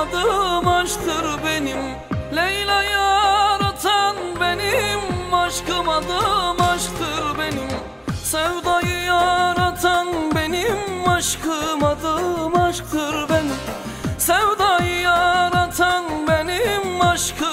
Anlamadım aşktır benim. Leyla yaratan benim. Aşkım adım aşktır benim. Sevdayı yaratan benim. Aşkım adım aşktır benim. Sevdayı yaratan benim. Aşkım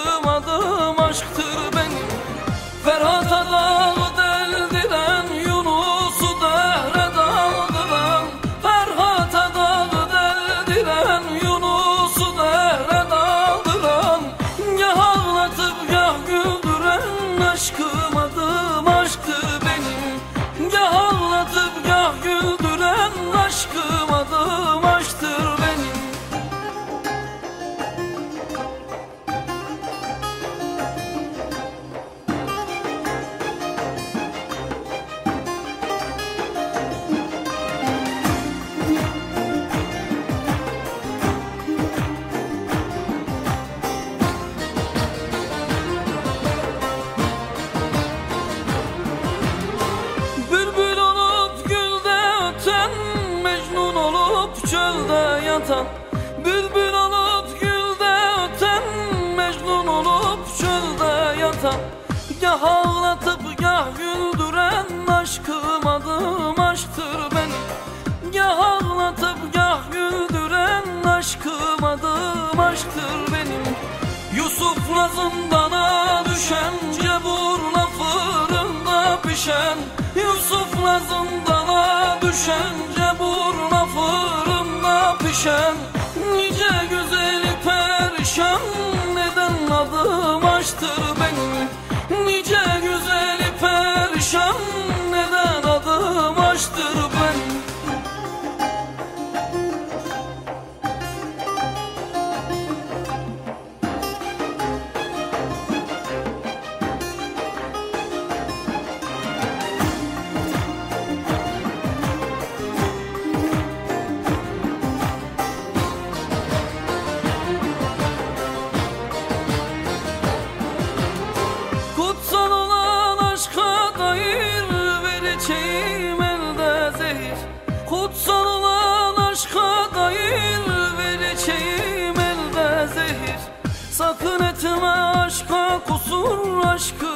yatan Bülbül olup gülde öten Mecnun olup çölde yatan Gah ağlatıp gah güldüren Aşkım adım aşktır benim. Gah ağlatıp gah güldüren Aşkım adım aşktır benim. Yusuf'la zindana düşen Cebur'la fırında pişen Yusuf'la zindana düşen Cebur'la pişen Nice güzeli perişan. Neden adım aşktır Kutsal olan aşka dair vereceğim elde zehir. Sakın etme aşka kusur aşkım